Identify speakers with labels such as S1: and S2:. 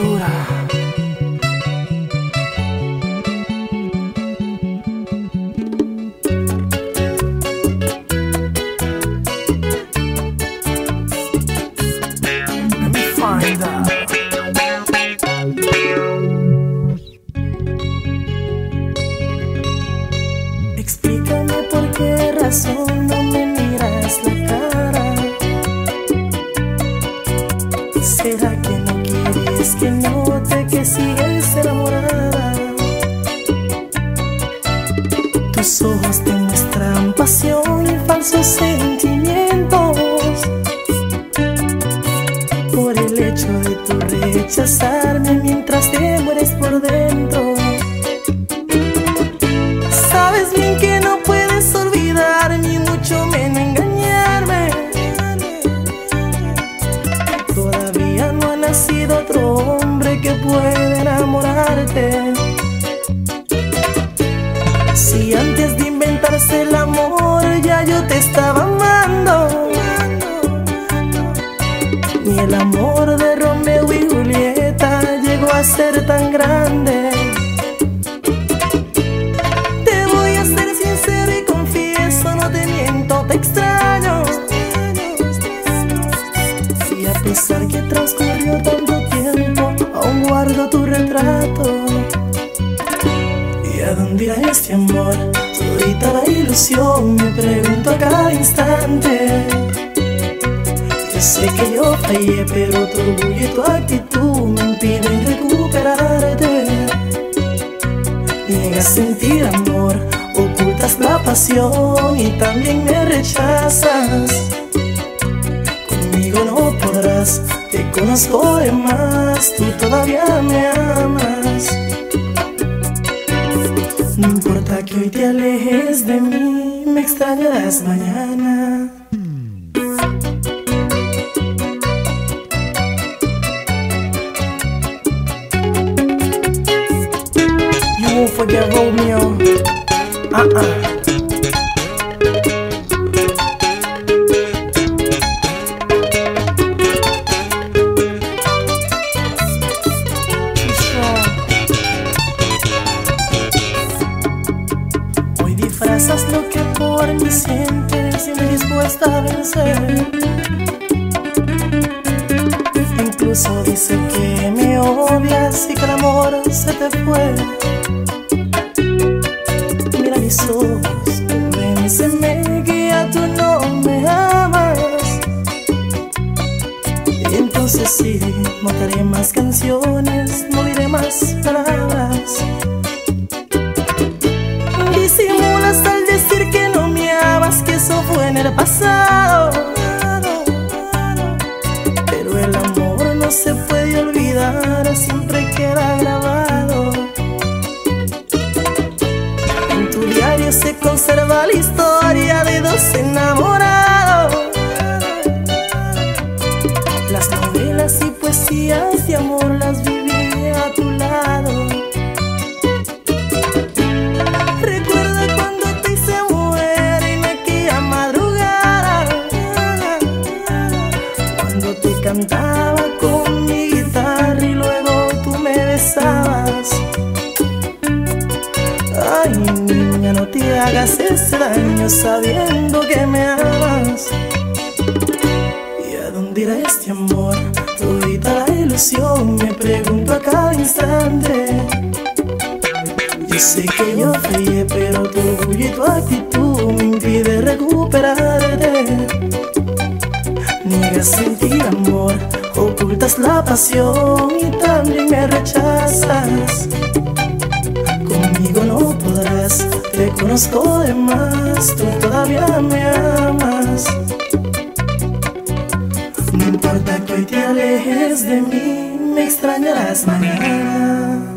S1: basura. Let. Explícame por qué razón no me miras la cara. ¿Será que sigues enamorada? Tus ojos demuestran pasión y falsos sentimientos. Por el hecho de tu rechazarme mientras te mueres Ni el amor de Romeo y Julieta llegó a ser tan grande. Te voy a ser sincero y confieso, no te miento, te extraño. Y a pesar que transcurrió tanto tiempo, aún guardo tu retrato. ¿Y a dónde irá este amor? Todita la ilusión, me pregunto a cada instante. Sé que yo fallé, pero tu orgullo y tu actitud me impiden recuperarte. Niegas sentir amor, ocultas la pasión y también me rechazas. Conmigo no podrás, te conozco de más, tú todavía me amas. No importa que hoy te alejes de mí, me extrañarás mañana. Forget. Uh-uh. Hoy disfrazas lo que por mí sientes y me dispuesta a vencer. Incluso dice que me odias y que el amor se te fue. Convénceme que ya tú no me amas. Y entonces sí, haré más canciones, no diré más palabras. Disimulas al decir que no me amas, que eso fue en el pasado. Conserva la historia de dos enamorados. Las novelas y poesías de amor las viví a tu lado. Te hagas ese daño sabiendo que me amas ¿Y a dónde irá este amor? Todita la ilusión me pregunto a cada instante yo sé que yo fallé, pero tu orgullo y tu actitud me impide recuperarte. Niegas sentir amor, ocultas la pasión y también me rechazas. Te conozco de más, tú todavía me amas. No importa que hoy te alejes de mí, me extrañarás mañana.